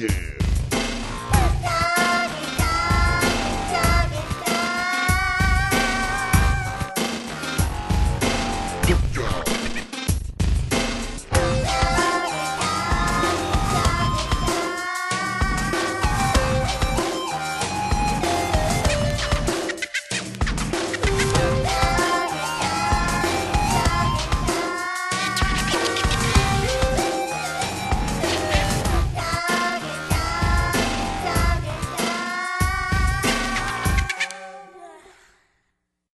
again.